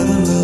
never better